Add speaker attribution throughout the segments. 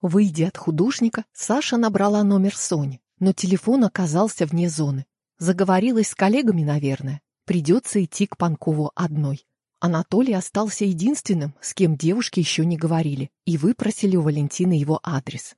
Speaker 1: Выйдя от художника, Саша набрала номер Сони, но телефон оказался вне зоны. Заговорилась с коллегами, наверное. Придется идти к Панкову одной. Анатолий остался единственным, с кем девушки еще не говорили, и выпросили у Валентины его адрес.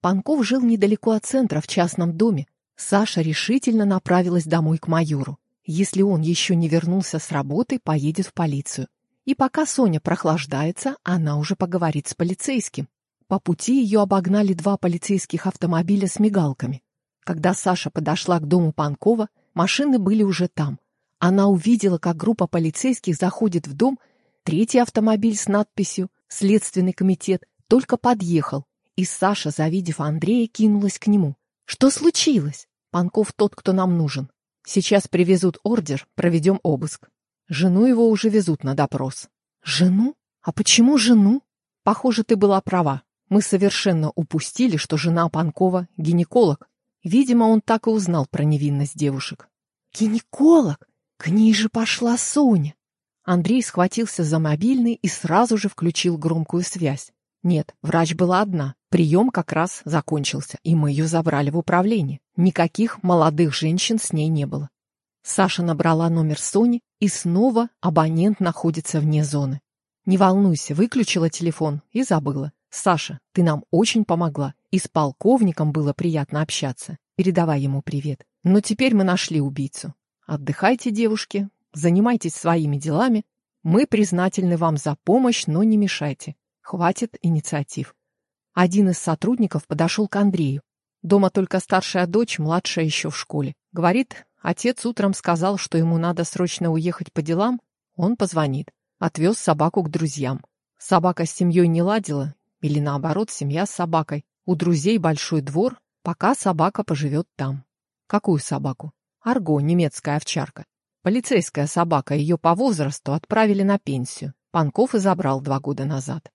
Speaker 1: Панков жил недалеко от центра, в частном доме. Саша решительно направилась домой к майору. Если он еще не вернулся с работы, поедет в полицию. И пока Соня прохлаждается, она уже поговорит с полицейским. По пути ее обогнали два полицейских автомобиля с мигалками. Когда Саша подошла к дому Панкова, машины были уже там. Она увидела, как группа полицейских заходит в дом, третий автомобиль с надписью «Следственный комитет» только подъехал, и Саша, завидев Андрея, кинулась к нему. «Что случилось?» «Панков тот, кто нам нужен. Сейчас привезут ордер, проведем обыск. Жену его уже везут на допрос». «Жену? А почему жену?» «Похоже, ты была права. Мы совершенно упустили, что жена Панкова — гинеколог. Видимо, он так и узнал про невинность девушек. «Гинеколог? К ней же пошла Соня!» Андрей схватился за мобильный и сразу же включил громкую связь. Нет, врач была одна. Прием как раз закончился, и мы ее забрали в управление. Никаких молодых женщин с ней не было. Саша набрала номер Сони, и снова абонент находится вне зоны. Не волнуйся, выключила телефон и забыла. Саша, ты нам очень помогла. И с полковником было приятно общаться. Передавай ему привет. Но теперь мы нашли убийцу. Отдыхайте, девушки, занимайтесь своими делами. Мы признательны вам за помощь, но не мешайте. Хватит инициатив. Один из сотрудников подошел к Андрею. Дома только старшая дочь, младшая еще в школе. Говорит, отец утром сказал, что ему надо срочно уехать по делам. Он позвонит. Отвез собаку к друзьям. Собака с семьей не ладила, или наоборот, семья с собакой. У друзей большой двор, пока собака поживет там. Какую собаку? Арго, немецкая овчарка. Полицейская собака, ее по возрасту отправили на пенсию. Панков и забрал два года назад.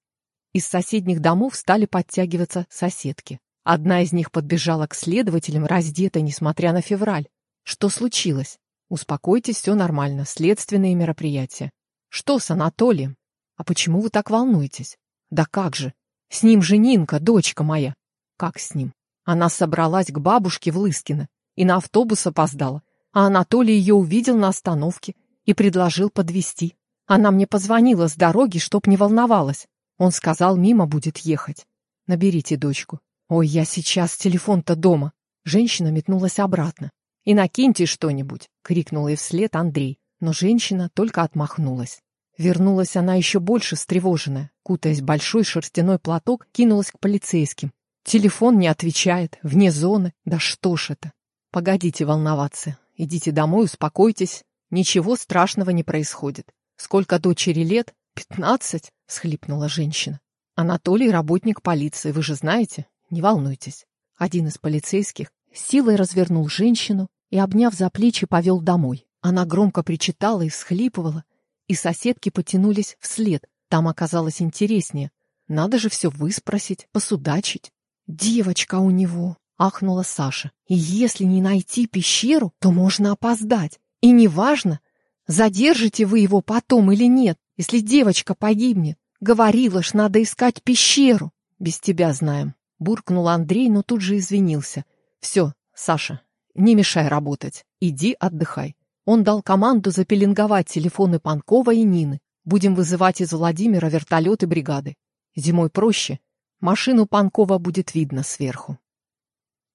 Speaker 1: Из соседних домов стали подтягиваться соседки. Одна из них подбежала к следователям, раздетая, несмотря на февраль. Что случилось? Успокойтесь, все нормально, следственные мероприятия. Что с Анатолием? А почему вы так волнуетесь? Да как же? С ним же Нинка, дочка моя. Как с ним? Она собралась к бабушке в Лыскино и на автобус опоздала. А Анатолий ее увидел на остановке и предложил подвести. Она мне позвонила с дороги, чтоб не волновалась. Он сказал, мимо будет ехать. Наберите дочку. Ой, я сейчас, телефон-то дома. Женщина метнулась обратно. И накиньте что-нибудь, крикнул ей вслед Андрей, но женщина только отмахнулась. Вернулась она еще больше встревоженная, кутаясь в большой шерстяной платок, кинулась к полицейским. Телефон не отвечает, вне зоны. Да что ж это? Погодите волноваться. Идите домой, успокойтесь. Ничего страшного не происходит. Сколько дочери лет? Пятнадцать, схлипнула женщина. Анатолий работник полиции, вы же знаете? Не волнуйтесь. Один из полицейских силой развернул женщину и, обняв за плечи, повел домой. Она громко причитала и всхлипывала, и соседки потянулись вслед. Там оказалось интереснее. Надо же все выспросить, посудачить. «Девочка у него!» — ахнула Саша. «И если не найти пещеру, то можно опоздать. И неважно, задержите вы его потом или нет, если девочка погибнет. Говорила ж, надо искать пещеру. Без тебя знаем». Буркнул Андрей, но тут же извинился. «Все, Саша, не мешай работать. Иди отдыхай. Он дал команду запеленговать телефоны Панкова и Нины. Будем вызывать из Владимира вертолеты бригады. Зимой проще. Машину Панкова будет видно сверху.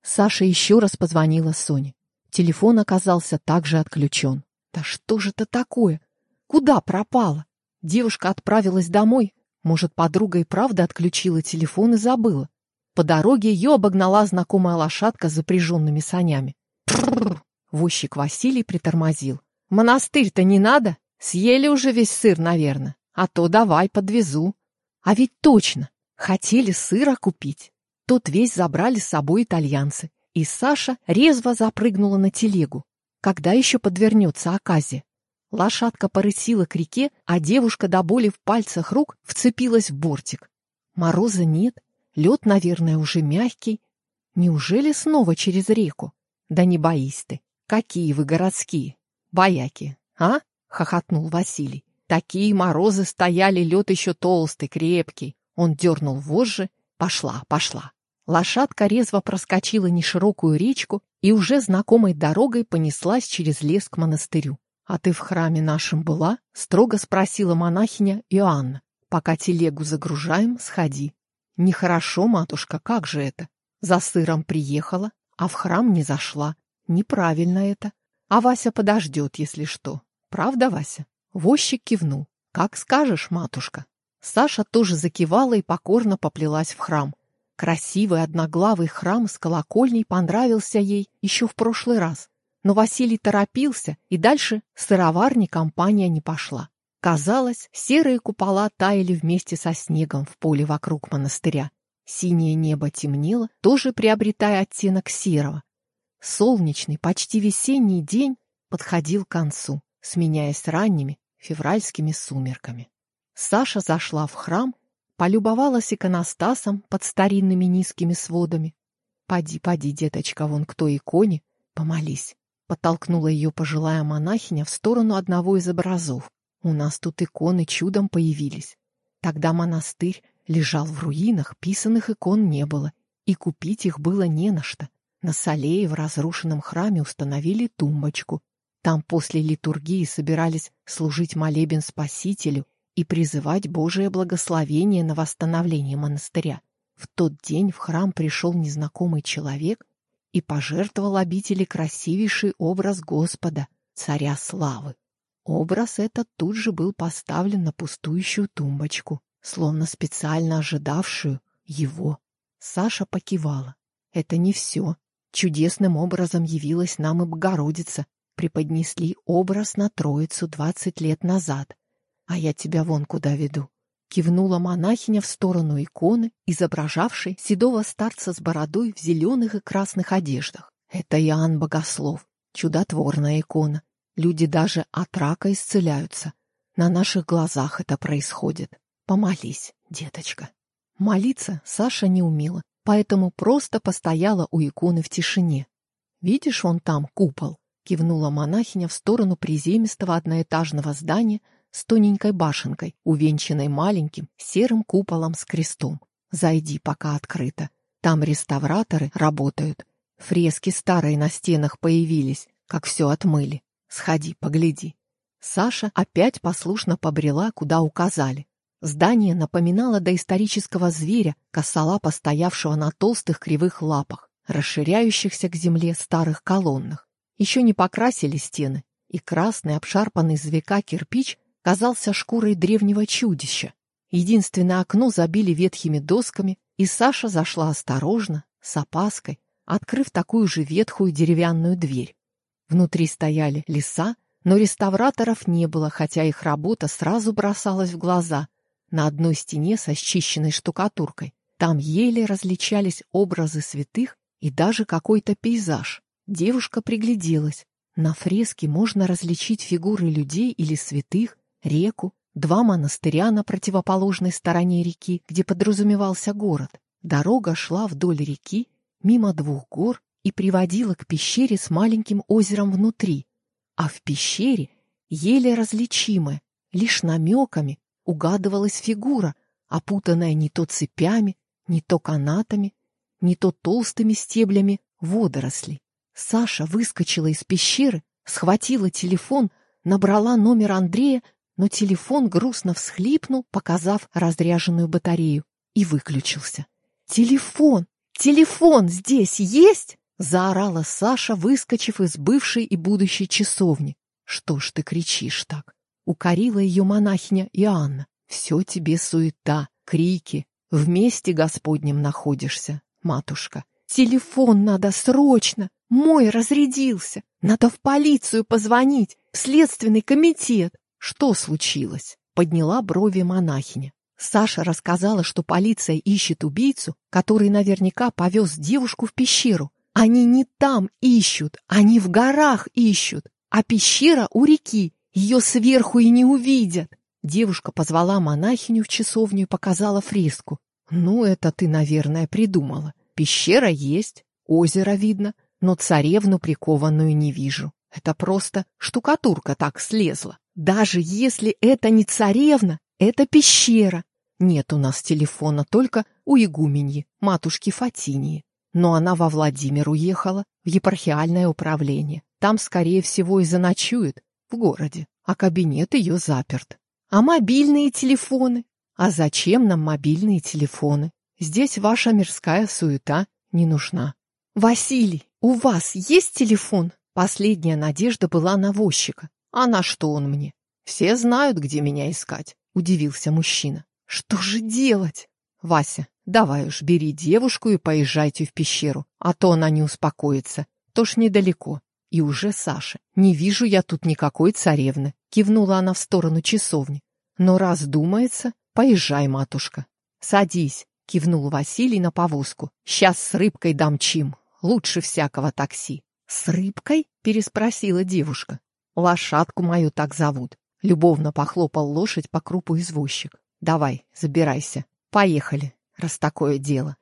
Speaker 1: Саша еще раз позвонила Соне. Телефон оказался также отключен. Да что же это такое? Куда пропала? Девушка отправилась домой. Может, подруга и правда отключила телефон и забыла. По дороге ее обогнала знакомая лошадка с запряженными санями. Возчик Василий притормозил. «Монастырь-то не надо? Съели уже весь сыр, наверное. А то давай, подвезу». А ведь точно, хотели сыра купить. Тот весь забрали с собой итальянцы. И Саша резво запрыгнула на телегу. Когда еще подвернется оказия? Лошадка порысила к реке, а девушка до боли в пальцах рук вцепилась в бортик. Мороза нет, лед, наверное, уже мягкий. Неужели снова через реку? Да не боись ты. Какие вы городские, бояки, а? хохотнул Василий. Такие морозы стояли, лед еще толстый, крепкий. Он дернул вожжи, Пошла, пошла. Лошадка резво проскочила неширокую речку и уже знакомой дорогой понеслась через лес к монастырю. «А ты в храме нашем была?» — строго спросила монахиня Иоанна. «Пока телегу загружаем, сходи». «Нехорошо, матушка, как же это? За сыром приехала, а в храм не зашла. Неправильно это. А Вася подождет, если что. Правда, Вася?» Возчик кивнул. «Как скажешь, матушка». Саша тоже закивала и покорно поплелась в храм. Красивый одноглавый храм с колокольней понравился ей еще в прошлый раз. Но Василий торопился, и дальше сыроварни компания не пошла. Казалось, серые купола таяли вместе со снегом в поле вокруг монастыря. Синее небо темнело, тоже приобретая оттенок серого. Солнечный, почти весенний день подходил к концу, сменяясь ранними февральскими сумерками. Саша зашла в храм полюбовалась иконостасом под старинными низкими сводами. «Поди, поди, деточка, вон к той иконе, помолись», — подтолкнула ее пожилая монахиня в сторону одного из образов. «У нас тут иконы чудом появились. Тогда монастырь лежал в руинах, писанных икон не было, и купить их было не на что. На Салее в разрушенном храме установили тумбочку. Там после литургии собирались служить молебен Спасителю и призывать Божие благословение на восстановление монастыря. В тот день в храм пришел незнакомый человек и пожертвовал обители красивейший образ Господа, царя славы. Образ этот тут же был поставлен на пустующую тумбочку, словно специально ожидавшую его. Саша покивала. Это не все. Чудесным образом явилась нам и Богородица. Преподнесли образ на Троицу двадцать лет назад. «А я тебя вон куда веду», — кивнула монахиня в сторону иконы, изображавшей седого старца с бородой в зеленых и красных одеждах. «Это Иоанн Богослов, чудотворная икона. Люди даже от рака исцеляются. На наших глазах это происходит. Помолись, деточка». Молиться Саша не умела, поэтому просто постояла у иконы в тишине. «Видишь, он там купол?» — кивнула монахиня в сторону приземистого одноэтажного здания с тоненькой башенкой, увенчанной маленьким серым куполом с крестом. Зайди, пока открыто. Там реставраторы работают. Фрески старые на стенах появились, как все отмыли. Сходи, погляди. Саша опять послушно побрела, куда указали. Здание напоминало доисторического зверя, косолапо стоявшего на толстых кривых лапах, расширяющихся к земле старых колоннах. Еще не покрасили стены, и красный, обшарпанный из века кирпич казался шкурой древнего чудища. Единственное окно забили ветхими досками, и Саша зашла осторожно, с опаской, открыв такую же ветхую деревянную дверь. Внутри стояли леса, но реставраторов не было, хотя их работа сразу бросалась в глаза. На одной стене со счищенной штукатуркой. Там еле различались образы святых и даже какой-то пейзаж. Девушка пригляделась. На фреске можно различить фигуры людей или святых, реку, два монастыря на противоположной стороне реки, где подразумевался город. Дорога шла вдоль реки, мимо двух гор и приводила к пещере с маленьким озером внутри. А в пещере, еле различимая, лишь намеками, угадывалась фигура, опутанная не то цепями, не то канатами, не то толстыми стеблями водорослей. Саша выскочила из пещеры, схватила телефон, набрала номер Андрея но телефон грустно всхлипнул, показав разряженную батарею, и выключился. «Телефон! Телефон здесь есть?» — заорала Саша, выскочив из бывшей и будущей часовни. «Что ж ты кричишь так?» — укорила ее монахиня Иоанна. «Все тебе суета, крики. Вместе Господнем находишься, матушка. Телефон надо срочно! Мой разрядился! Надо в полицию позвонить, в следственный комитет!» Что случилось? Подняла брови монахиня. Саша рассказала, что полиция ищет убийцу, который наверняка повез девушку в пещеру. Они не там ищут, они в горах ищут, а пещера у реки, ее сверху и не увидят. Девушка позвала монахиню в часовню и показала фреску. Ну, это ты, наверное, придумала. Пещера есть, озеро видно, но царевну прикованную не вижу. Это просто штукатурка так слезла. Даже если это не царевна, это пещера. Нет у нас телефона, только у игуменьи, матушки Фатинии. Но она во Владимир уехала, в епархиальное управление. Там, скорее всего, и заночует, в городе, а кабинет ее заперт. А мобильные телефоны? А зачем нам мобильные телефоны? Здесь ваша мирская суета не нужна. Василий, у вас есть телефон? Последняя надежда была на возчика. А на что он мне? Все знают, где меня искать, удивился мужчина. Что же делать? Вася, давай уж бери девушку и поезжайте в пещеру, а то она не успокоится. То ж недалеко. И уже Саша. Не вижу я тут никакой царевны. Кивнула она в сторону часовни. Но раз думается, поезжай, матушка. Садись, кивнул Василий на повозку. Сейчас с рыбкой дамчим. Лучше всякого такси. С рыбкой? переспросила девушка. Лошадку мою так зовут. Любовно похлопал лошадь по крупу извозчик. Давай, забирайся. Поехали, раз такое дело.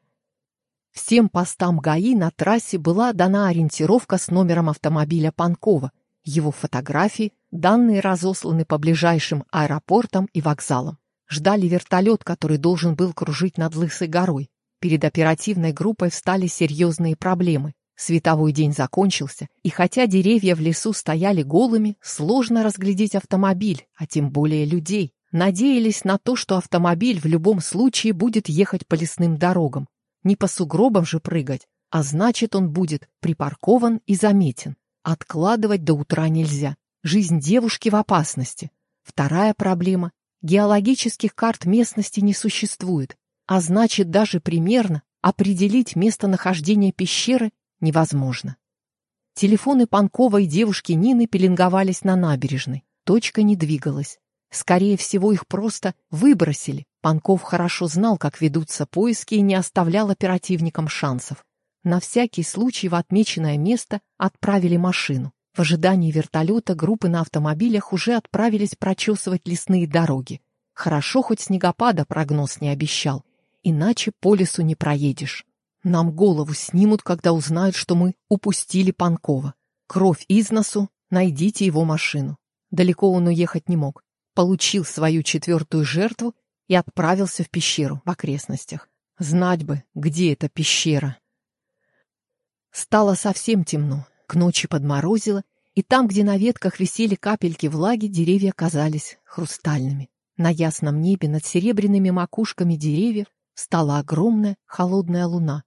Speaker 1: Всем постам ГАИ на трассе была дана ориентировка с номером автомобиля Панкова, его фотографии, данные разосланы по ближайшим аэропортам и вокзалам. Ждали вертолет, который должен был кружить над Лысой горой. Перед оперативной группой встали серьезные проблемы. Световой день закончился, и хотя деревья в лесу стояли голыми, сложно разглядеть автомобиль, а тем более людей. Надеялись на то, что автомобиль в любом случае будет ехать по лесным дорогам. Не по сугробам же прыгать, а значит, он будет припаркован и заметен. Откладывать до утра нельзя. Жизнь девушки в опасности. Вторая проблема – геологических карт местности не существует, а значит, даже примерно определить местонахождение пещеры невозможно. Телефоны Панкова и девушки Нины пеленговались на набережной. Точка не двигалась. Скорее всего, их просто выбросили. Панков хорошо знал, как ведутся поиски и не оставлял оперативникам шансов. На всякий случай в отмеченное место отправили машину. В ожидании вертолета группы на автомобилях уже отправились прочесывать лесные дороги. Хорошо, хоть снегопада прогноз не обещал. Иначе по лесу не проедешь. Нам голову снимут, когда узнают, что мы упустили Панкова. Кровь из носу, найдите его машину. Далеко он уехать не мог получил свою четвертую жертву и отправился в пещеру в окрестностях. Знать бы, где эта пещера. Стало совсем темно, к ночи подморозило, и там, где на ветках висели капельки влаги, деревья казались хрустальными. На ясном небе над серебряными макушками деревьев стала огромная холодная луна.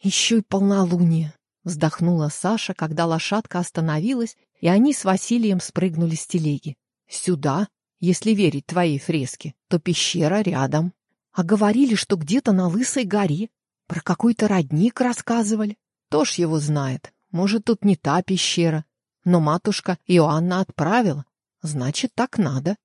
Speaker 1: Еще и полнолуние, вздохнула Саша, когда лошадка остановилась, и они с Василием спрыгнули с телеги. Сюда, если верить твоей фреске, то пещера рядом. А говорили, что где-то на Лысой горе. Про какой-то родник рассказывали. Кто ж его знает? Может, тут не та пещера. Но матушка Иоанна отправила. Значит, так надо.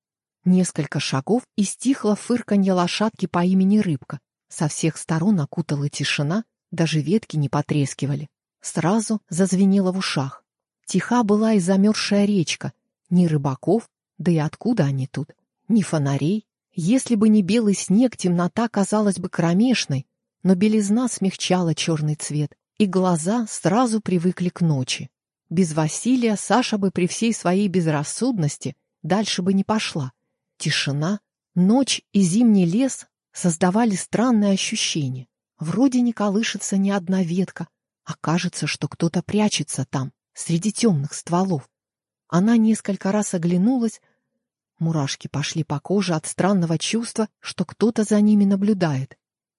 Speaker 1: Несколько шагов и стихло фырканье лошадки по имени Рыбка. Со всех сторон окутала тишина, даже ветки не потрескивали. Сразу зазвенело в ушах. Тиха была и замерзшая речка. Ни рыбаков, да и откуда они тут? Ни фонарей. Если бы не белый снег, темнота казалась бы кромешной, но белизна смягчала черный цвет, и глаза сразу привыкли к ночи. Без Василия Саша бы при всей своей безрассудности дальше бы не пошла. Тишина, ночь и зимний лес создавали странное ощущение. Вроде не колышется ни одна ветка, а кажется, что кто-то прячется там, среди темных стволов. Она несколько раз оглянулась, Мурашки пошли по коже от странного чувства, что кто-то за ними наблюдает.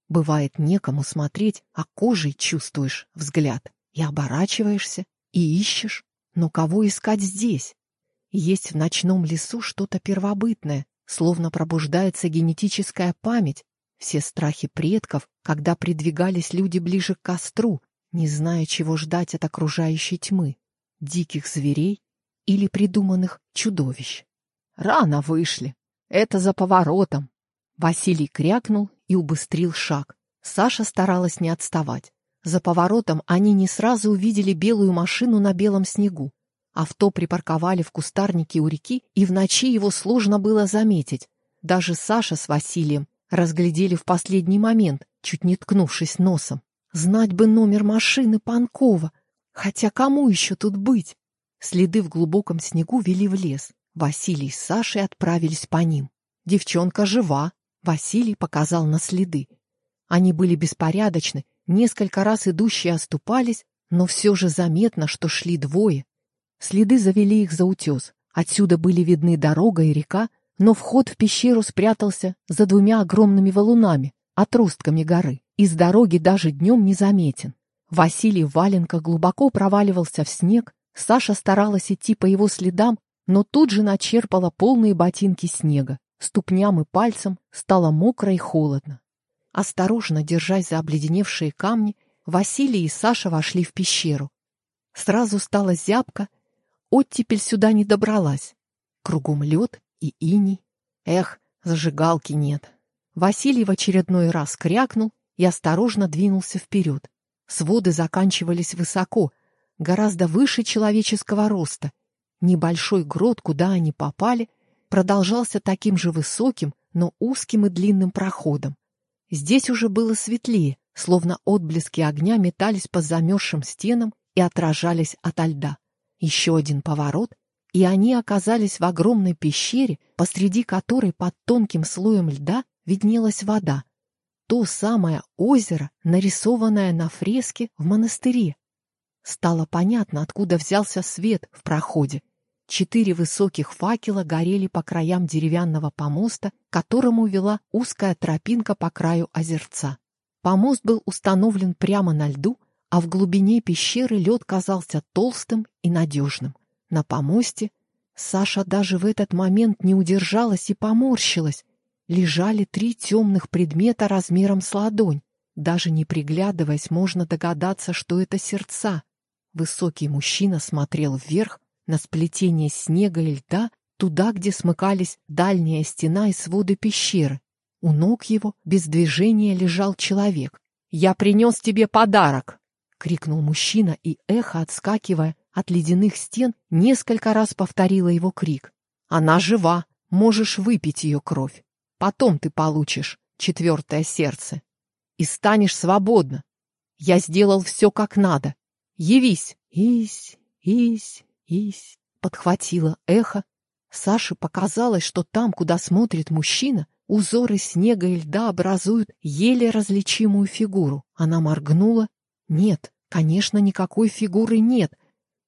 Speaker 1: Бывает некому смотреть, а кожей чувствуешь взгляд. И оборачиваешься, и ищешь. Но кого искать здесь? Есть в ночном лесу что-то первобытное, словно пробуждается генетическая память, все страхи предков, когда придвигались люди ближе к костру, не зная, чего ждать от окружающей тьмы, диких зверей или придуманных чудовищ. Рано вышли. Это за поворотом. Василий крякнул и убыстрил шаг. Саша старалась не отставать. За поворотом они не сразу увидели белую машину на белом снегу. Авто припарковали в кустарнике у реки, и в ночи его сложно было заметить. Даже Саша с Василием разглядели в последний момент, чуть не ткнувшись носом. Знать бы номер машины Панкова. Хотя кому еще тут быть? Следы в глубоком снегу вели в лес. Василий с Сашей отправились по ним. Девчонка жива, Василий показал на следы. Они были беспорядочны, несколько раз идущие оступались, но все же заметно, что шли двое. Следы завели их за утес. Отсюда были видны дорога и река, но вход в пещеру спрятался за двумя огромными валунами, отростками горы, и с дороги даже днем не заметен. Василий Валенко глубоко проваливался в снег, Саша старалась идти по его следам, но тут же начерпала полные ботинки снега. Ступням и пальцам стало мокро и холодно. Осторожно, держась за обледеневшие камни, Василий и Саша вошли в пещеру. Сразу стало зябко, оттепель сюда не добралась. Кругом лед и иней. Эх, зажигалки нет. Василий в очередной раз крякнул и осторожно двинулся вперед. Своды заканчивались высоко, гораздо выше человеческого роста. Небольшой грот, куда они попали, продолжался таким же высоким, но узким и длинным проходом. Здесь уже было светлее, словно отблески огня метались по замерзшим стенам и отражались ото льда. Еще один поворот, и они оказались в огромной пещере, посреди которой под тонким слоем льда виднелась вода. То самое озеро, нарисованное на фреске в монастыре. Стало понятно, откуда взялся свет в проходе. Четыре высоких факела горели по краям деревянного помоста, которому вела узкая тропинка по краю озерца. Помост был установлен прямо на льду, а в глубине пещеры лед казался толстым и надежным. На помосте Саша даже в этот момент не удержалась и поморщилась. Лежали три темных предмета размером с ладонь. Даже не приглядываясь, можно догадаться, что это сердца. Высокий мужчина смотрел вверх на сплетение снега и льда, туда, где смыкались дальняя стена и своды пещеры. У ног его без движения лежал человек. «Я принес тебе подарок!» — крикнул мужчина, и эхо, отскакивая от ледяных стен, несколько раз повторило его крик. «Она жива! Можешь выпить ее кровь! Потом ты получишь четвертое сердце и станешь свободна! Я сделал все как надо! Явись!» «Ись, ись, ись!» — подхватило эхо. Саше показалось, что там, куда смотрит мужчина, Узоры снега и льда образуют еле различимую фигуру. Она моргнула. Нет, конечно, никакой фигуры нет.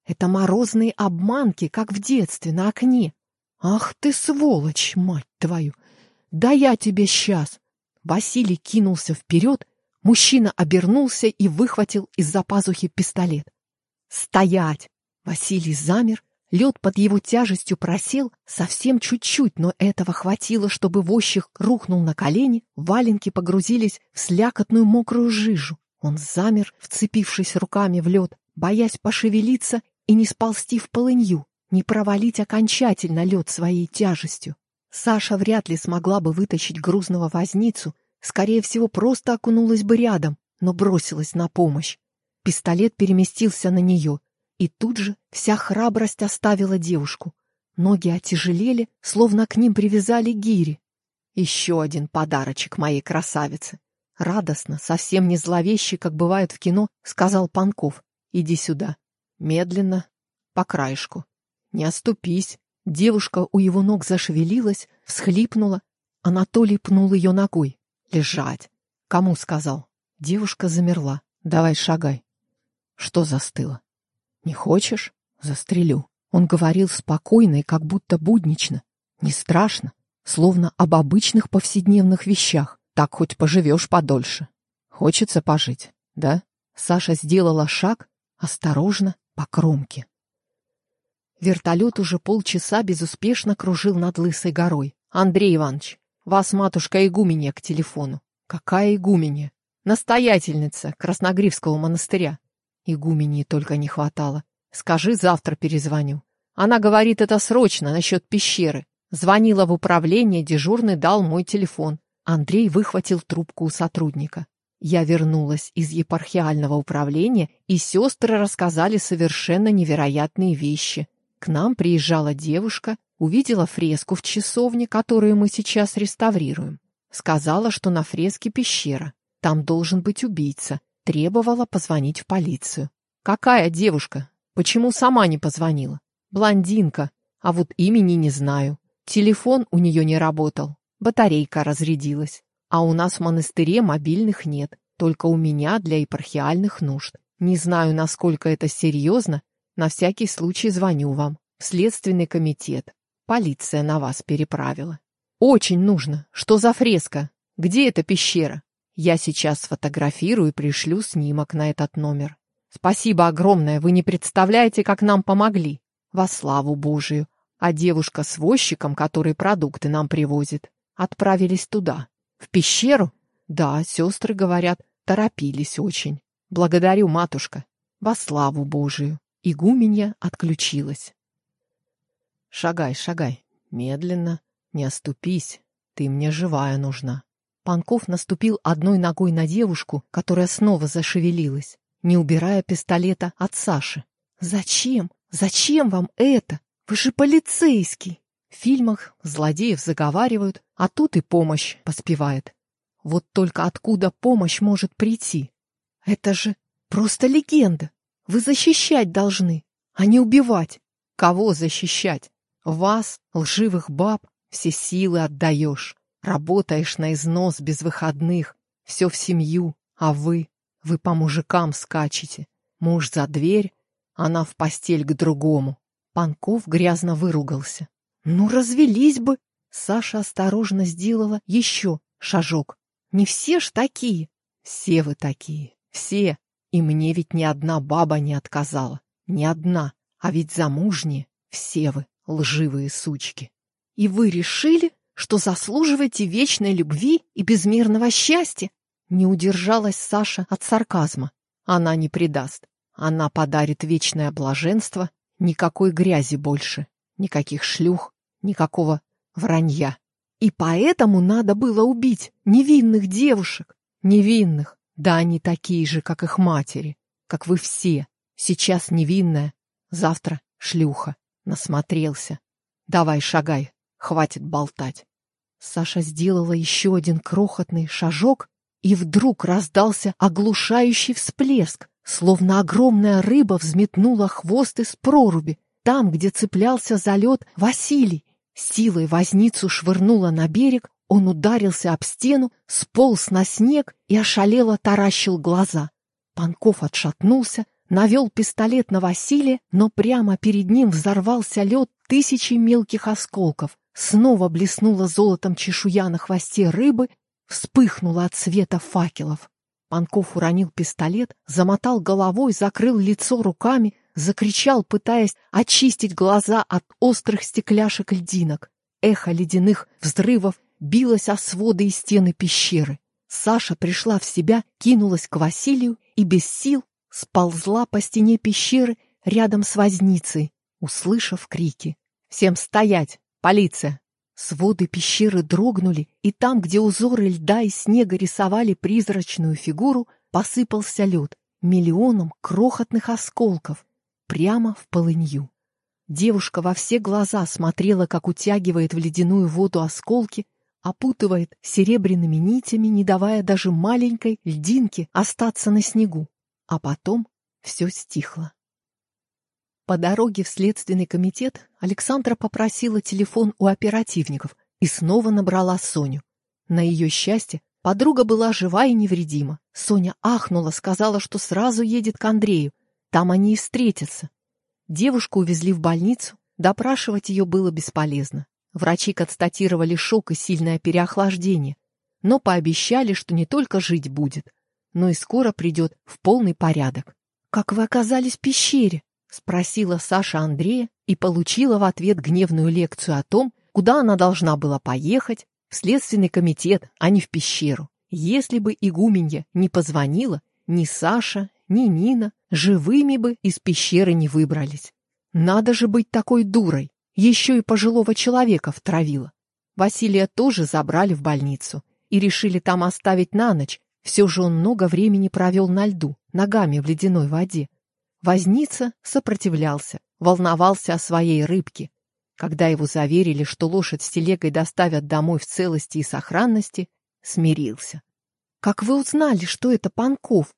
Speaker 1: Это морозные обманки, как в детстве на окне. Ах ты сволочь, мать твою! Да я тебе сейчас! Василий кинулся вперед, мужчина обернулся и выхватил из-за пазухи пистолет. «Стоять!» Василий замер, Лед под его тяжестью просел совсем чуть-чуть, но этого хватило, чтобы возчик рухнул на колени, валенки погрузились в слякотную мокрую жижу. Он замер, вцепившись руками в лед, боясь пошевелиться и не сползти в полынью, не провалить окончательно лед своей тяжестью. Саша вряд ли смогла бы вытащить грузного возницу, скорее всего, просто окунулась бы рядом, но бросилась на помощь. Пистолет переместился на нее, и тут же вся храбрость оставила девушку. Ноги отяжелели, словно к ним привязали гири. Еще один подарочек моей красавице. Радостно, совсем не зловеще, как бывает в кино, сказал Панков. Иди сюда. Медленно, по краешку. Не оступись. Девушка у его ног зашевелилась, всхлипнула. Анатолий пнул ее ногой. Лежать. Кому сказал? Девушка замерла. Давай шагай. Что застыло? «Не хочешь? Застрелю». Он говорил спокойно и как будто буднично. Не страшно, словно об обычных повседневных вещах. Так хоть поживешь подольше. Хочется пожить, да? Саша сделала шаг, осторожно, по кромке. Вертолет уже полчаса безуспешно кружил над Лысой горой. «Андрей Иванович, вас матушка игуменья к телефону». «Какая игуменья?» «Настоятельница Красногривского монастыря. Игумении только не хватало. Скажи, завтра перезвоню. Она говорит это срочно, насчет пещеры. Звонила в управление, дежурный дал мой телефон. Андрей выхватил трубку у сотрудника. Я вернулась из епархиального управления, и сестры рассказали совершенно невероятные вещи. К нам приезжала девушка, увидела фреску в часовне, которую мы сейчас реставрируем. Сказала, что на фреске пещера. Там должен быть убийца. Требовала позвонить в полицию. Какая девушка? Почему сама не позвонила? Блондинка. А вот имени не знаю. Телефон у нее не работал. батарейка разрядилась. А у нас в монастыре мобильных нет, только у меня для епархиальных нужд. Не знаю, насколько это серьезно, на всякий случай звоню вам. Следственный комитет. Полиция на вас переправила. Очень нужно. Что за фреска? Где эта пещера? Я сейчас сфотографирую и пришлю снимок на этот номер. Спасибо огромное, вы не представляете, как нам помогли. Во славу Божию. А девушка с возчиком, который продукты нам привозит, отправились туда. В пещеру? Да, сестры говорят, торопились очень. Благодарю, матушка. Во славу Божию. Игуменья отключилась. Шагай, шагай, медленно, не оступись, ты мне живая нужна. Панков наступил одной ногой на девушку, которая снова зашевелилась, не убирая пистолета от Саши. «Зачем? Зачем вам это? Вы же полицейский!» В фильмах злодеев заговаривают, а тут и помощь поспевает. Вот только откуда помощь может прийти? Это же просто легенда. Вы защищать должны, а не убивать. Кого защищать? Вас, лживых баб, все силы отдаешь. Работаешь на износ без выходных, все в семью, а вы, вы по мужикам скачете. Муж за дверь, она в постель к другому. Панков грязно выругался. Ну, развелись бы. Саша осторожно сделала еще шажок. Не все ж такие. Все вы такие, все. И мне ведь ни одна баба не отказала. Ни одна. А ведь замужние все вы, лживые сучки. И вы решили, что заслуживаете вечной любви и безмерного счастья? Не удержалась Саша от сарказма. Она не предаст. Она подарит вечное блаженство, никакой грязи больше, никаких шлюх, никакого вранья. И поэтому надо было убить невинных девушек. Невинных. Да они такие же, как их матери, как вы все. Сейчас невинная, завтра шлюха. Насмотрелся. Давай, шагай, хватит болтать. Саша сделала еще один крохотный шажок, и вдруг раздался оглушающий всплеск, словно огромная рыба взметнула хвост из проруби, там, где цеплялся за лед Василий. Силой возницу швырнула на берег, он ударился об стену, сполз на снег и ошалело таращил глаза. Панков отшатнулся, навел пистолет на Василия, но прямо перед ним взорвался лед тысячи мелких осколков. Снова блеснула золотом чешуя на хвосте рыбы, вспыхнула от света факелов. Панков уронил пистолет, замотал головой, закрыл лицо руками, закричал, пытаясь очистить глаза от острых стекляшек льдинок. Эхо ледяных взрывов билось о своды и стены пещеры. Саша пришла в себя, кинулась к Василию и без сил сползла по стене пещеры рядом с возницей, услышав крики. «Всем стоять! Полиция!» Своды пещеры дрогнули, и там, где узоры льда и снега рисовали призрачную фигуру, посыпался лед миллионом крохотных осколков прямо в полынью. Девушка во все глаза смотрела, как утягивает в ледяную воду осколки, опутывает серебряными нитями, не давая даже маленькой льдинке остаться на снегу. А потом все стихло. По дороге в Следственный комитет Александра попросила телефон у оперативников и снова набрала Соню. На ее счастье подруга была жива и невредима. Соня ахнула, сказала, что сразу едет к Андрею. Там они и встретятся. Девушку увезли в больницу, допрашивать ее было бесполезно. Врачи констатировали шок и сильное переохлаждение, но пообещали, что не только жить будет, но и скоро придет в полный порядок. «Как вы оказались в пещере?» — спросила Саша Андрея и получила в ответ гневную лекцию о том, куда она должна была поехать, в следственный комитет, а не в пещеру. Если бы игуменья не позвонила, ни Саша, ни Нина живыми бы из пещеры не выбрались. Надо же быть такой дурой! Еще и пожилого человека втравила. Василия тоже забрали в больницу и решили там оставить на ночь. Все же он много времени провел на льду, ногами в ледяной воде. Возница сопротивлялся, волновался о своей рыбке. Когда его заверили, что лошадь с телегой доставят домой в целости и сохранности, смирился. «Как вы узнали, что это Панков?»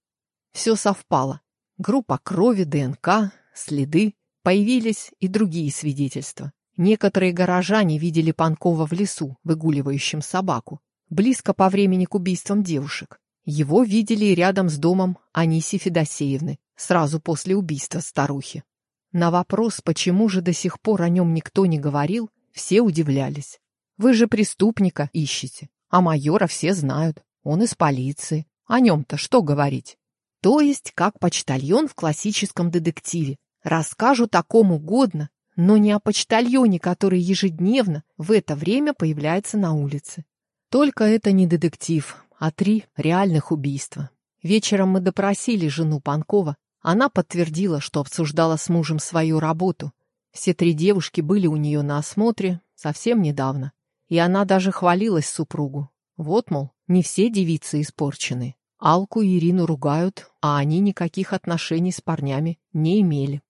Speaker 1: Все совпало. Группа крови, ДНК, следы. Появились и другие свидетельства. Некоторые горожане видели Панкова в лесу, выгуливающим собаку, близко по времени к убийствам девушек. Его видели рядом с домом Аниси Федосеевны, сразу после убийства старухи. На вопрос, почему же до сих пор о нем никто не говорил, все удивлялись. Вы же преступника ищете, а майора все знают, он из полиции. О нем-то что говорить? То есть, как почтальон в классическом детективе. Расскажу такому угодно, но не о почтальоне, который ежедневно в это время появляется на улице. Только это не детектив, а три реальных убийства. Вечером мы допросили жену Панкова. Она подтвердила, что обсуждала с мужем свою работу. Все три девушки были у нее на осмотре совсем недавно. И она даже хвалилась супругу. Вот, мол, не все девицы испорчены. Алку и Ирину ругают, а они никаких отношений с парнями не имели.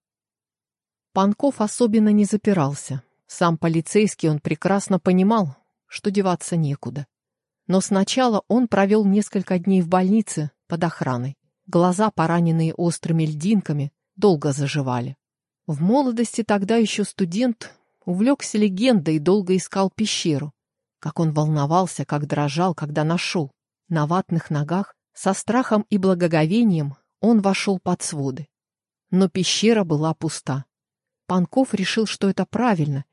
Speaker 1: Панков особенно не запирался. Сам полицейский он прекрасно понимал, что деваться некуда. Но сначала он провел несколько дней в больнице под охраной. Глаза, пораненные острыми льдинками, долго заживали. В молодости тогда еще студент увлекся легендой и долго искал пещеру. Как он волновался, как дрожал, когда нашел. На ватных ногах, со страхом и благоговением, он вошел под своды. Но пещера была пуста. Панков решил, что это правильно,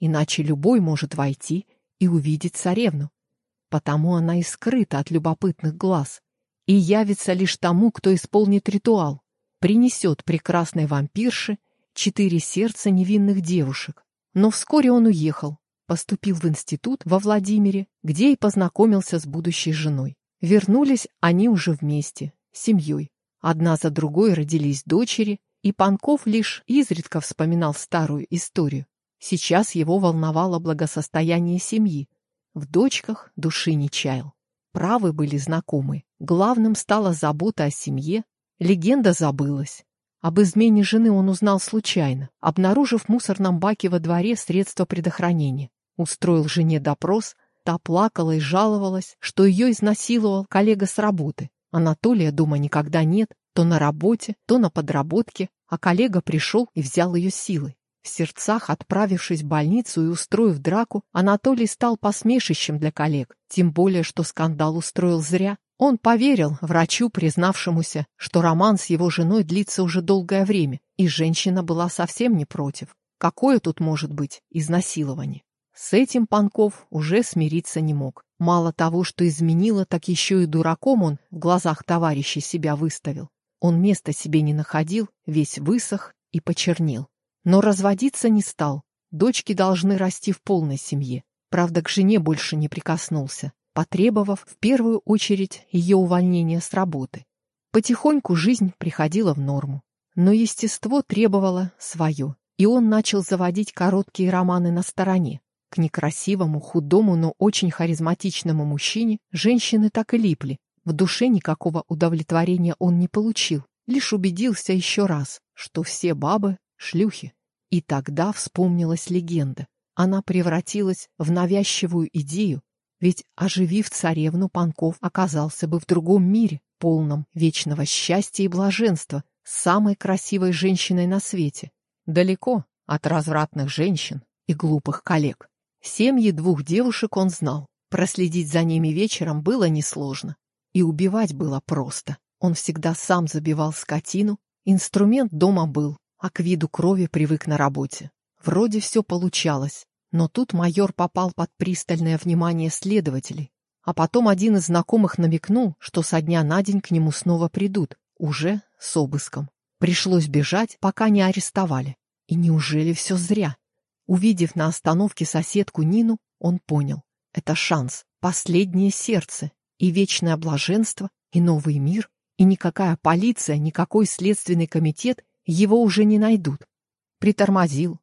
Speaker 1: иначе любой может войти и увидеть царевну. Потому она и скрыта от любопытных глаз, и явится лишь тому, кто исполнит ритуал, принесет прекрасной вампирше четыре сердца невинных девушек. Но вскоре он уехал, поступил в институт во Владимире, где и познакомился с будущей женой. Вернулись они уже вместе, семьей. Одна за другой родились дочери, и Панков лишь изредка вспоминал старую историю. Сейчас его волновало благосостояние семьи. В дочках души не чаял. Правы были знакомы. Главным стала забота о семье. Легенда забылась. Об измене жены он узнал случайно, обнаружив в мусорном баке во дворе средства предохранения. Устроил жене допрос, та плакала и жаловалась, что ее изнасиловал коллега с работы. Анатолия дома никогда нет, то на работе, то на подработке, а коллега пришел и взял ее силой. В сердцах, отправившись в больницу и устроив драку, Анатолий стал посмешищем для коллег, тем более, что скандал устроил зря. Он поверил врачу, признавшемуся, что роман с его женой длится уже долгое время, и женщина была совсем не против. Какое тут может быть изнасилование? С этим Панков уже смириться не мог. Мало того, что изменила, так еще и дураком он в глазах товарищей себя выставил. Он места себе не находил, весь высох и почернел. Но разводиться не стал. Дочки должны расти в полной семье. Правда, к жене больше не прикоснулся, потребовав в первую очередь ее увольнения с работы. Потихоньку жизнь приходила в норму. Но естество требовало свое, и он начал заводить короткие романы на стороне. К некрасивому, худому, но очень харизматичному мужчине женщины так и липли, в душе никакого удовлетворения он не получил, лишь убедился еще раз, что все бабы — шлюхи. И тогда вспомнилась легенда. Она превратилась в навязчивую идею, ведь, оживив царевну, Панков оказался бы в другом мире, полном вечного счастья и блаженства, самой красивой женщиной на свете, далеко от развратных женщин и глупых коллег. Семьи двух девушек он знал. Проследить за ними вечером было несложно. И убивать было просто. Он всегда сам забивал скотину, инструмент дома был, а к виду крови привык на работе. Вроде все получалось, но тут майор попал под пристальное внимание следователей. А потом один из знакомых намекнул, что со дня на день к нему снова придут, уже с обыском. Пришлось бежать, пока не арестовали. И неужели все зря? Увидев на остановке соседку Нину, он понял. Это шанс, последнее сердце, и вечное блаженство, и новый мир, и никакая полиция, никакой следственный комитет его уже не найдут. Притормозил,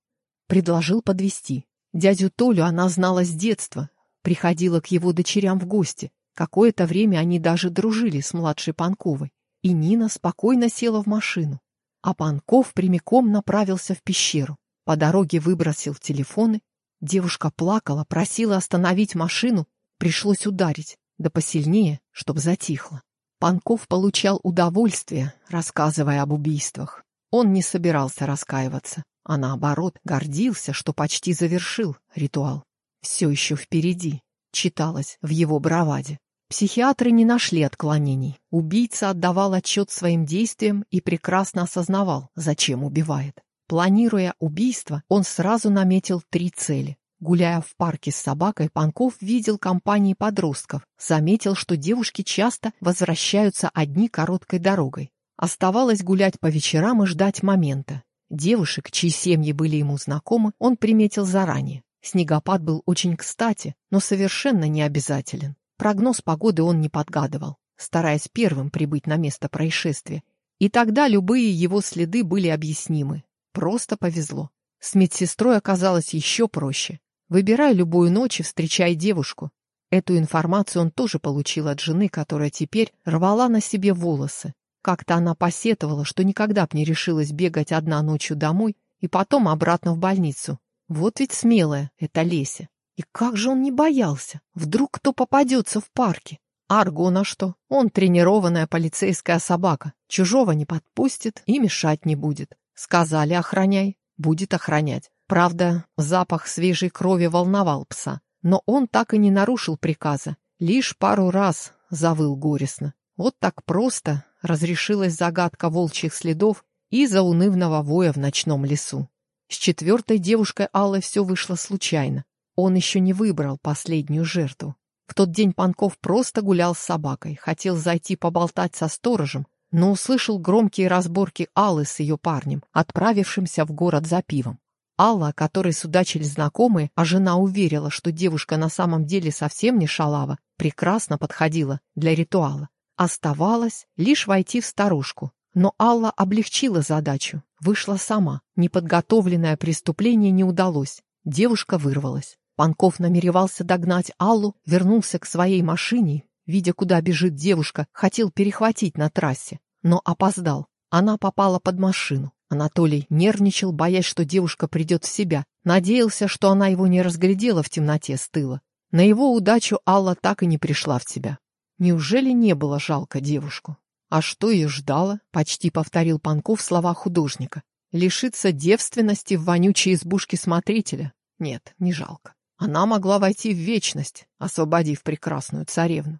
Speaker 1: предложил подвести. Дядю Толю она знала с детства, приходила к его дочерям в гости. Какое-то время они даже дружили с младшей Панковой. И Нина спокойно села в машину. А Панков прямиком направился в пещеру. По дороге выбросил телефоны. Девушка плакала, просила остановить машину. Пришлось ударить да посильнее, чтоб затихло. Панков получал удовольствие, рассказывая об убийствах. Он не собирался раскаиваться. а наоборот гордился, что почти завершил ритуал. Все еще впереди, читалось в его браваде. Психиатры не нашли отклонений. Убийца отдавал отчет своим действиям и прекрасно осознавал, зачем убивает. Планируя убийство, он сразу наметил три цели. Гуляя в парке с собакой, Панков видел компании подростков, заметил, что девушки часто возвращаются одни короткой дорогой. Оставалось гулять по вечерам и ждать момента. Девушек, чьи семьи были ему знакомы, он приметил заранее. Снегопад был очень кстати, но совершенно не обязателен. Прогноз погоды он не подгадывал, стараясь первым прибыть на место происшествия. И тогда любые его следы были объяснимы. Просто повезло. С медсестрой оказалось еще проще. Выбирай любую ночь и встречай девушку. Эту информацию он тоже получил от жены, которая теперь рвала на себе волосы. Как-то она посетовала, что никогда б не решилась бегать одна ночью домой и потом обратно в больницу. Вот ведь смелая эта Леся. И как же он не боялся? Вдруг кто попадется в парке? Арго на что? Он тренированная полицейская собака. Чужого не подпустит и мешать не будет. Сказали охраняй, будет охранять. Правда, запах свежей крови волновал пса, но он так и не нарушил приказа. Лишь пару раз завыл горестно. Вот так просто разрешилась загадка волчьих следов и заунывного воя в ночном лесу. С четвертой девушкой Аллы все вышло случайно. Он еще не выбрал последнюю жертву. В тот день Панков просто гулял с собакой, хотел зайти поболтать со сторожем, но услышал громкие разборки Аллы с ее парнем, отправившимся в город за пивом. Алла, которой судачили знакомые, а жена уверила, что девушка на самом деле совсем не шалава, прекрасно подходила для ритуала. Оставалось лишь войти в старушку. Но Алла облегчила задачу, вышла сама. Неподготовленное преступление не удалось. Девушка вырвалась. Панков намеревался догнать Аллу, вернулся к своей машине, видя, куда бежит девушка, хотел перехватить на трассе, но опоздал. Она попала под машину. Анатолий нервничал, боясь, что девушка придет в себя. Надеялся, что она его не разглядела в темноте с тыла. На его удачу Алла так и не пришла в себя. Неужели не было жалко девушку? А что ее ждало? Почти повторил Панков слова художника. Лишиться девственности в вонючей избушке смотрителя? Нет, не жалко. Она могла войти в вечность, освободив прекрасную царевну.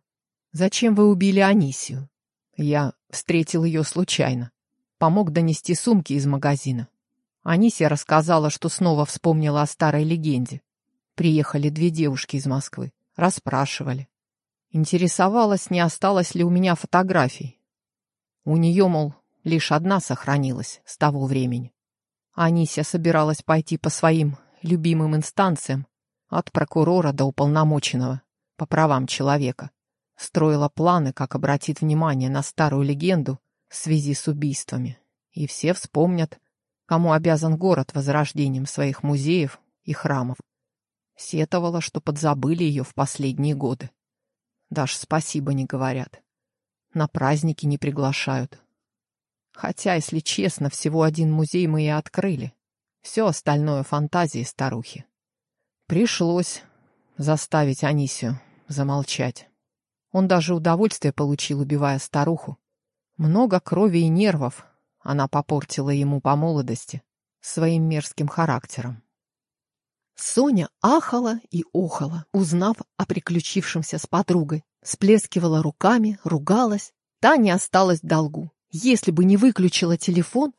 Speaker 1: Зачем вы убили Анисию? Я встретил ее случайно. Помог донести сумки из магазина. Анисия рассказала, что снова вспомнила о старой легенде. Приехали две девушки из Москвы. Расспрашивали. Интересовалась, не осталось ли у меня фотографий. У нее, мол, лишь одна сохранилась с того времени. Анисия собиралась пойти по своим любимым инстанциям, от прокурора до уполномоченного по правам человека. Строила планы, как обратить внимание на старую легенду в связи с убийствами. И все вспомнят, кому обязан город возрождением своих музеев и храмов. Сетовала, что подзабыли ее в последние годы. Даже спасибо не говорят. На праздники не приглашают. Хотя, если честно, всего один музей мы и открыли. Все остальное фантазии старухи. Пришлось заставить Анисию замолчать. Он даже удовольствие получил, убивая старуху. Много крови и нервов она попортила ему по молодости своим мерзким характером. Соня ахала и охала, узнав о приключившемся с подругой. Сплескивала руками, ругалась. Та не осталась в долгу. Если бы не выключила телефон,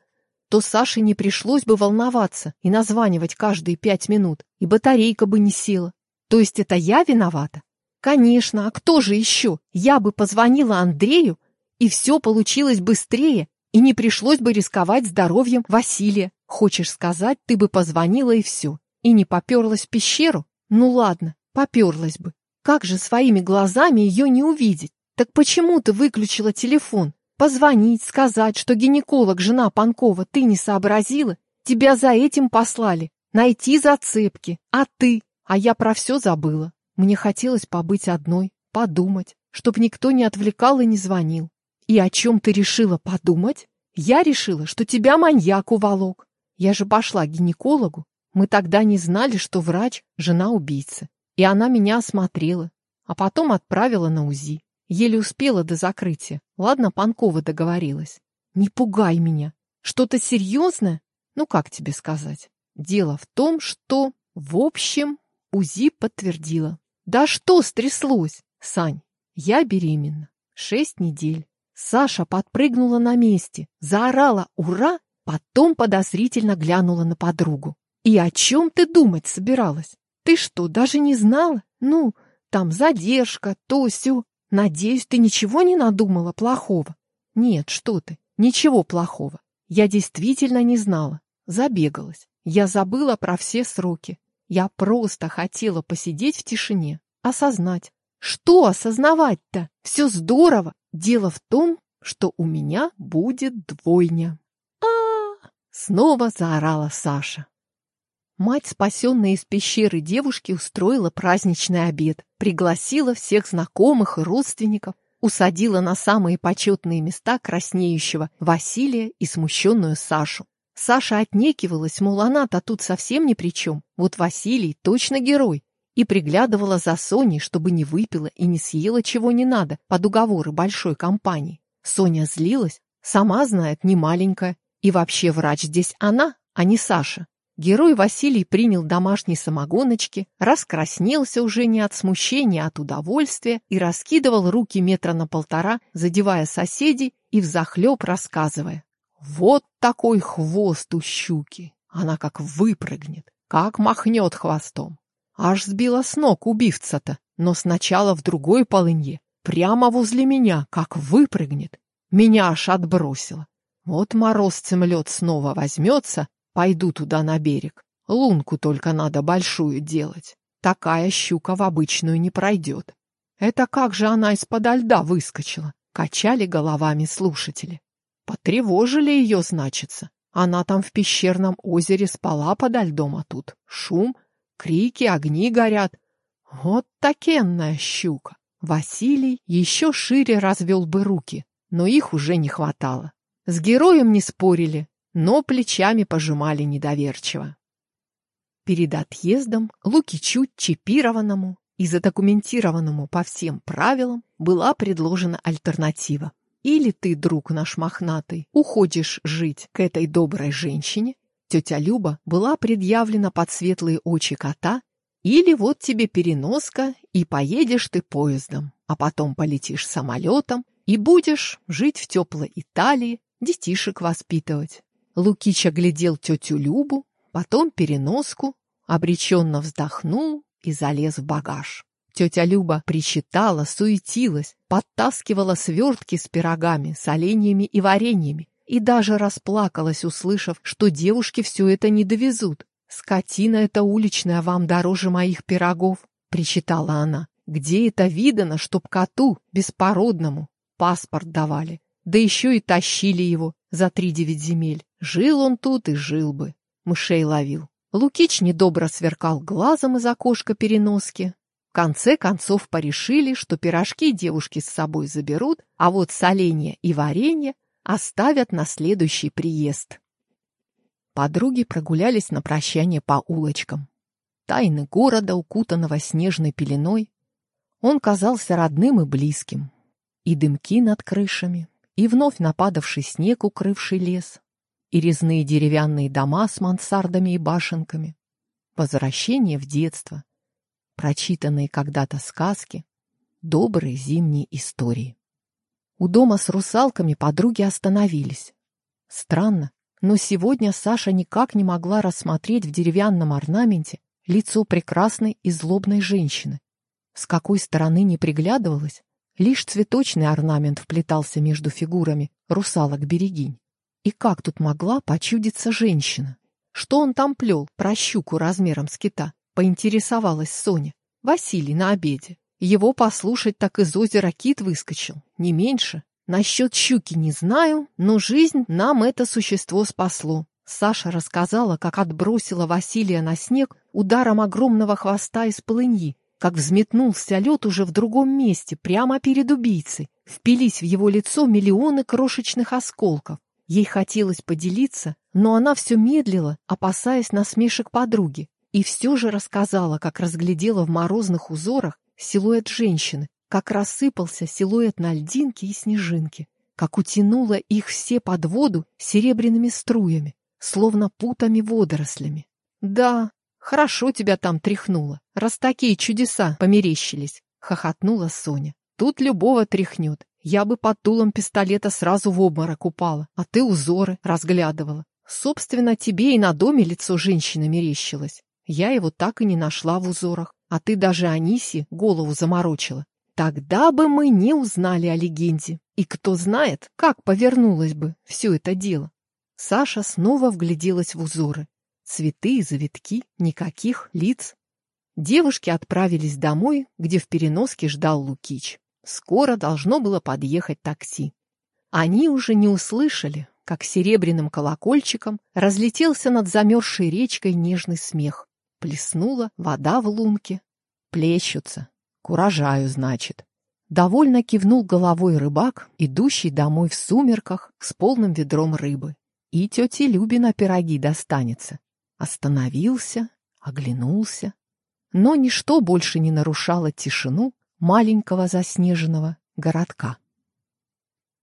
Speaker 1: то Саше не пришлось бы волноваться и названивать каждые пять минут, и батарейка бы не села. То есть это я виновата? Конечно, а кто же еще? Я бы позвонила Андрею, и все получилось быстрее, и не пришлось бы рисковать здоровьем Василия. Хочешь сказать, ты бы позвонила и все, и не поперлась в пещеру? Ну ладно, поперлась бы. Как же своими глазами ее не увидеть? Так почему ты выключила телефон? Позвонить, сказать, что гинеколог, жена Панкова, ты не сообразила? Тебя за этим послали. Найти зацепки. А ты? А я про все забыла. Мне хотелось побыть одной, подумать, чтоб никто не отвлекал и не звонил. И о чем ты решила подумать? Я решила, что тебя маньяк уволок. Я же пошла к гинекологу. Мы тогда не знали, что врач — жена убийцы. И она меня осмотрела, а потом отправила на УЗИ. Еле успела до закрытия. Ладно, Панкова договорилась. Не пугай меня. Что-то серьезное? Ну, как тебе сказать? Дело в том, что, в общем, УЗИ подтвердила. Да что стряслось, Сань? Я беременна. Шесть недель. Саша подпрыгнула на месте, заорала «Ура!», потом подозрительно глянула на подругу. «И о чем ты думать собиралась? Ты что, даже не знала? Ну, там задержка, то сё. Надеюсь, ты ничего не надумала плохого?» «Нет, что ты, ничего плохого. Я действительно не знала. Забегалась. Я забыла про все сроки. Я просто хотела посидеть в тишине, осознать. Что осознавать-то? Все здорово. Дело в том, что у меня будет двойня. а, -а, -а Снова заорала Саша. Мать, спасенная из пещеры девушки, устроила праздничный обед, пригласила всех знакомых и родственников, усадила на самые почетные места краснеющего Василия и смущенную Сашу. Саша отнекивалась, мол, она-то тут совсем ни при чем. Вот Василий точно герой. И приглядывала за Соней, чтобы не выпила и не съела чего не надо под уговоры большой компании. Соня злилась, сама знает, не маленькая. И вообще врач здесь она, а не Саша. Герой Василий принял домашние самогоночки, раскраснелся уже не от смущения, а от удовольствия и раскидывал руки метра на полтора, задевая соседей и взахлеб рассказывая. Вот такой хвост у щуки! Она как выпрыгнет, как махнет хвостом. Аж сбила с ног убивца-то, но сначала в другой полынье, прямо возле меня, как выпрыгнет. Меня аж отбросило. Вот морозцем лед снова возьмется, Пойду туда на берег. Лунку только надо большую делать. Такая щука в обычную не пройдет. Это как же она из-под льда выскочила? Качали головами слушатели. Потревожили ее, значится. Она там в пещерном озере спала подо льдом, а тут шум, крики, огни горят. Вот такенная щука. Василий еще шире развел бы руки, но их уже не хватало. С героем не спорили, но плечами пожимали недоверчиво. Перед отъездом Лукичу чипированному и задокументированному по всем правилам была предложена альтернатива. Или ты, друг наш мохнатый, уходишь жить к этой доброй женщине, тетя Люба была предъявлена под светлые очи кота, или вот тебе переноска, и поедешь ты поездом, а потом полетишь самолетом и будешь жить в теплой Италии, детишек воспитывать. Лукич оглядел тетю Любу, потом переноску, обреченно вздохнул и залез в багаж. Тетя Люба причитала, суетилась, подтаскивала свертки с пирогами, соленьями и вареньями и даже расплакалась, услышав, что девушки все это не довезут. «Скотина эта уличная вам дороже моих пирогов», — причитала она. «Где это видано, чтоб коту, беспородному, паспорт давали? Да еще и тащили его за три девять земель. Жил он тут и жил бы. Мышей ловил. Лукич недобро сверкал глазом из окошка переноски. В конце концов порешили, что пирожки девушки с собой заберут, а вот соленья и варенье оставят на следующий приезд. Подруги прогулялись на прощание по улочкам. Тайны города, укутанного снежной пеленой, он казался родным и близким. И дымки над крышами, и вновь нападавший снег, укрывший лес, и резные деревянные дома с мансардами и башенками, возвращение в детство, прочитанные когда-то сказки, добрые зимние истории. У дома с русалками подруги остановились. Странно, но сегодня Саша никак не могла рассмотреть в деревянном орнаменте лицо прекрасной и злобной женщины. С какой стороны не приглядывалась, лишь цветочный орнамент вплетался между фигурами русалок-берегинь. И как тут могла почудиться женщина? Что он там плел про щуку размером с кита? Поинтересовалась Соня. Василий на обеде. Его послушать так из озера кит выскочил, не меньше. Насчет щуки не знаю, но жизнь нам это существо спасло. Саша рассказала, как отбросила Василия на снег ударом огромного хвоста из полыньи, как взметнулся лед уже в другом месте, прямо перед убийцей. Впились в его лицо миллионы крошечных осколков. Ей хотелось поделиться, но она все медлила, опасаясь насмешек подруги, и все же рассказала, как разглядела в морозных узорах силуэт женщины, как рассыпался силуэт на льдинке и снежинке, как утянула их все под воду серебряными струями, словно путами-водорослями. Да, хорошо тебя там тряхнуло, раз такие чудеса померещились, хохотнула Соня. Тут любого тряхнет. Я бы под тулом пистолета сразу в обморок упала, а ты узоры разглядывала. Собственно, тебе и на доме лицо женщины мерещилось. Я его так и не нашла в узорах, а ты даже Анисе голову заморочила. Тогда бы мы не узнали о легенде. И кто знает, как повернулось бы все это дело. Саша снова вгляделась в узоры. Цветы и завитки, никаких лиц. Девушки отправились домой, где в переноске ждал Лукич. Скоро должно было подъехать такси. Они уже не услышали, как серебряным колокольчиком разлетелся над замерзшей речкой нежный смех. Плеснула вода в лунке. Плещутся. Куражаю, значит. Довольно кивнул головой рыбак, идущий домой в сумерках с полным ведром рыбы. И тете Любе на пироги достанется. Остановился, оглянулся. Но ничто больше не нарушало тишину, маленького заснеженного городка.